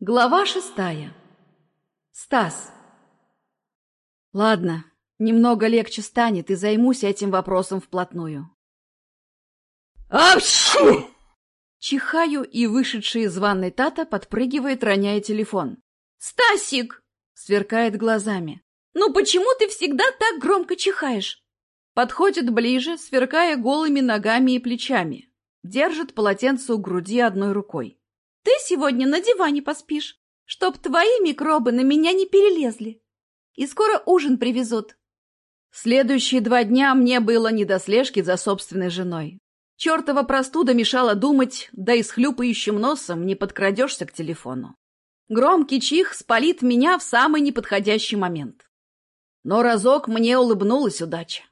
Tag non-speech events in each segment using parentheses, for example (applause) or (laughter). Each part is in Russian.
Глава шестая. Стас. Ладно, немного легче станет, и займусь этим вопросом вплотную. Апшу! Чихаю, и вышедший из ванной Тата подпрыгивает, роняя телефон. «Стасик!» — сверкает глазами. «Ну почему ты всегда так громко чихаешь?» Подходит ближе, сверкая голыми ногами и плечами. Держит полотенце у груди одной рукой. Ты сегодня на диване поспишь, чтоб твои микробы на меня не перелезли. И скоро ужин привезут. Следующие два дня мне было не до слежки за собственной женой. Чертова простуда мешала думать, да и с хлюпающим носом не подкрадешься к телефону. Громкий чих спалит меня в самый неподходящий момент. Но разок мне улыбнулась удача.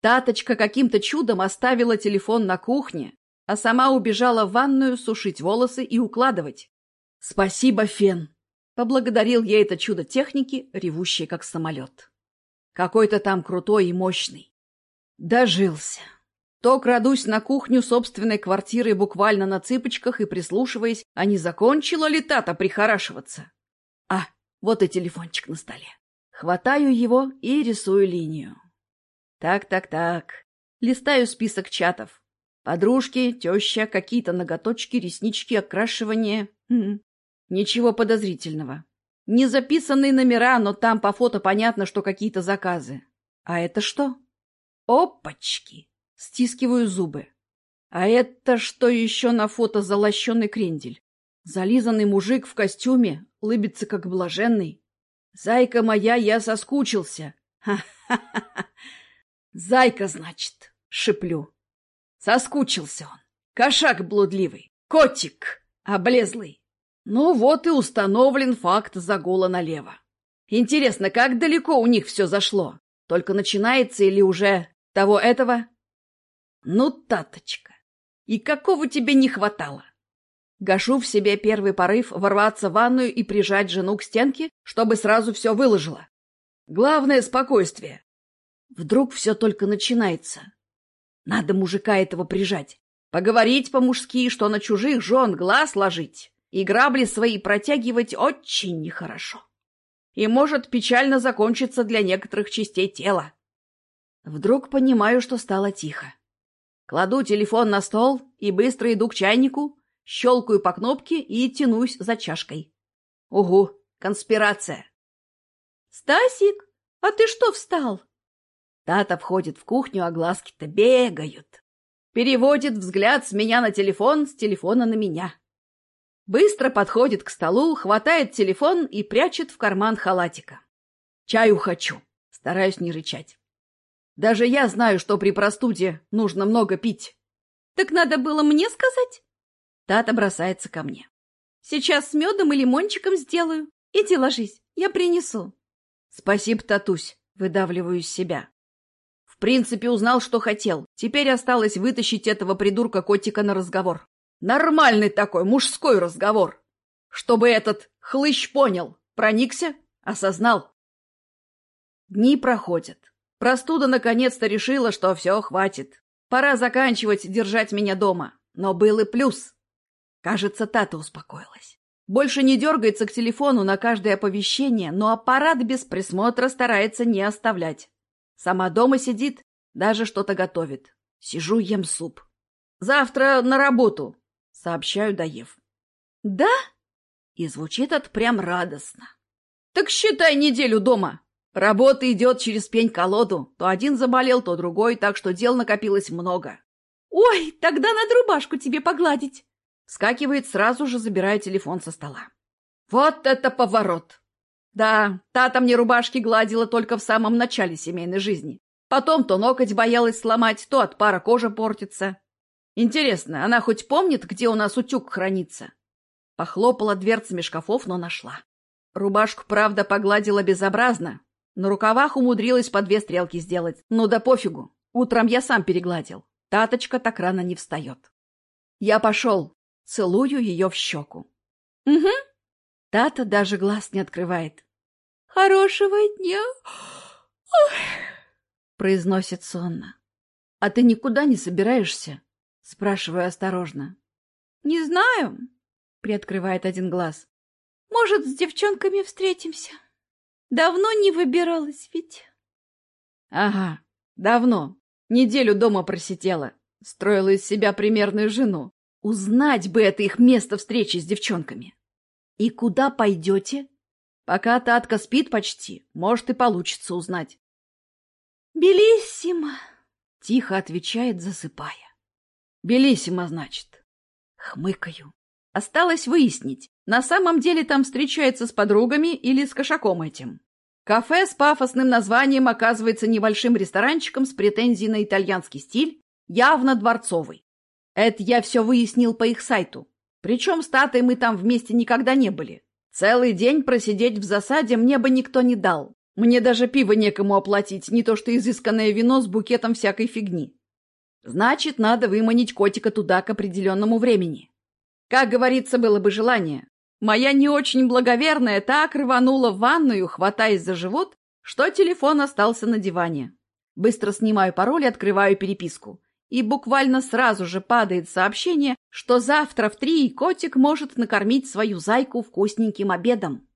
Таточка каким-то чудом оставила телефон на кухне, а сама убежала в ванную сушить волосы и укладывать. «Спасибо, Фен!» — поблагодарил я это чудо техники, ревущее как самолет. Какой-то там крутой и мощный. Дожился. То крадусь на кухню собственной квартиры буквально на цыпочках и прислушиваясь, а не закончила ли Тата прихорашиваться. А, вот и телефончик на столе. Хватаю его и рисую линию. Так-так-так. Листаю список чатов. Подружки, теща, какие-то ноготочки, реснички, окрашивание. Хм. Ничего подозрительного. Не записанные номера, но там по фото понятно, что какие-то заказы. А это что? Опачки! Стискиваю зубы. А это что еще на фото залощенный крендель? Зализанный мужик в костюме, лыбится как блаженный. Зайка моя, я соскучился. (laughs) Ха-ха-ха! Зайка, значит, шиплю. Соскучился он. Кошак блудливый. Котик облезлый. Ну вот и установлен факт загула налево. Интересно, как далеко у них все зашло? Только начинается или уже того-этого? Ну, Таточка, и какого тебе не хватало? Гашу в себе первый порыв ворваться в ванную и прижать жену к стенке, чтобы сразу все выложила. Главное — спокойствие. Вдруг все только начинается. Надо мужика этого прижать. Поговорить по-мужски, что на чужих жен глаз ложить. И грабли свои протягивать очень нехорошо. И может печально закончиться для некоторых частей тела. Вдруг понимаю, что стало тихо. Кладу телефон на стол и быстро иду к чайнику, щелкаю по кнопке и тянусь за чашкой. Угу, конспирация. «Стасик, а ты что встал?» Тата входит в кухню, а глазки-то бегают. Переводит взгляд с меня на телефон, с телефона на меня. Быстро подходит к столу, хватает телефон и прячет в карман халатика. Чаю хочу. Стараюсь не рычать. Даже я знаю, что при простуде нужно много пить. Так надо было мне сказать? Тата бросается ко мне. Сейчас с медом и лимончиком сделаю. Иди ложись, я принесу. Спасибо, Татусь, выдавливаю из себя принципе, узнал, что хотел. Теперь осталось вытащить этого придурка-котика на разговор. Нормальный такой мужской разговор. Чтобы этот хлыщ понял, проникся, осознал. Дни проходят. Простуда наконец-то решила, что все, хватит. Пора заканчивать держать меня дома. Но был и плюс. Кажется, Тата успокоилась. Больше не дергается к телефону на каждое оповещение, но аппарат без присмотра старается не оставлять. Сама дома сидит, даже что-то готовит. Сижу, ем суп. Завтра на работу, сообщаю, доев. Да? И звучит это прям радостно. Так считай неделю дома. Работа идет через пень-колоду. То один заболел, то другой, так что дел накопилось много. Ой, тогда надо рубашку тебе погладить. Скакивает, сразу же забирая телефон со стола. Вот это поворот! Да, Тата мне рубашки гладила только в самом начале семейной жизни. Потом то ноготь боялась сломать, то от пара кожа портится. Интересно, она хоть помнит, где у нас утюг хранится? Похлопала дверцами шкафов, но нашла. Рубашку, правда, погладила безобразно. На рукавах умудрилась по две стрелки сделать. Ну да пофигу. Утром я сам перегладил. Таточка так рано не встает. Я пошел. Целую ее в щеку. Угу. Тата даже глаз не открывает. «Хорошего дня!» Произносит сонно. «А ты никуда не собираешься?» Спрашиваю осторожно. «Не знаю», — приоткрывает один глаз. Может, с девчонками встретимся? Давно не выбиралась ведь. Ага, давно. Неделю дома просидела. Строила из себя примерную жену. Узнать бы это их место встречи с девчонками. И куда пойдете? Пока Татка спит почти, может и получится узнать. Белиссимо, тихо отвечает, засыпая. Белиссимо, значит. Хмыкаю. Осталось выяснить, на самом деле там встречается с подругами или с кошаком этим. Кафе с пафосным названием оказывается небольшим ресторанчиком с претензией на итальянский стиль, явно дворцовый. Это я все выяснил по их сайту. Причем с Татой мы там вместе никогда не были. Целый день просидеть в засаде мне бы никто не дал. Мне даже пиво некому оплатить, не то что изысканное вино с букетом всякой фигни. Значит, надо выманить котика туда к определенному времени. Как говорится, было бы желание. Моя не очень благоверная так рванула в ванную, хватаясь за живот, что телефон остался на диване. Быстро снимаю пароль и открываю переписку. И буквально сразу же падает сообщение, что завтра в три котик может накормить свою зайку вкусненьким обедом.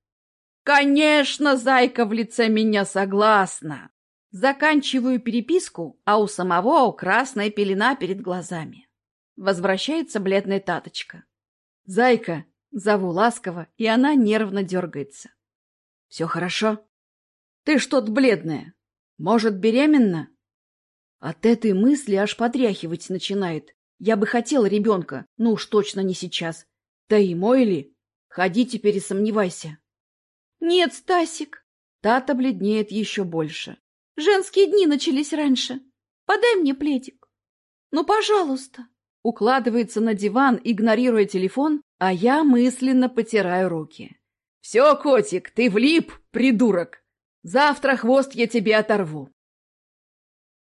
Конечно, зайка в лице меня согласна. Заканчиваю переписку, а у самого красная пелена перед глазами. Возвращается бледная таточка. «Зайка, Зову ласково, и она нервно дергается. «Все хорошо?» «Ты что-то бледная. Может, беременна?» От этой мысли аж подряхивать начинает. Я бы хотела ребенка, ну уж точно не сейчас. Да и мой ли? Ходи теперь и сомневайся. Нет, Стасик. Тата бледнеет еще больше. Женские дни начались раньше. Подай мне пледик. Ну, пожалуйста. Укладывается на диван, игнорируя телефон, а я мысленно потираю руки. «Все, котик, ты влип, придурок! Завтра хвост я тебе оторву!»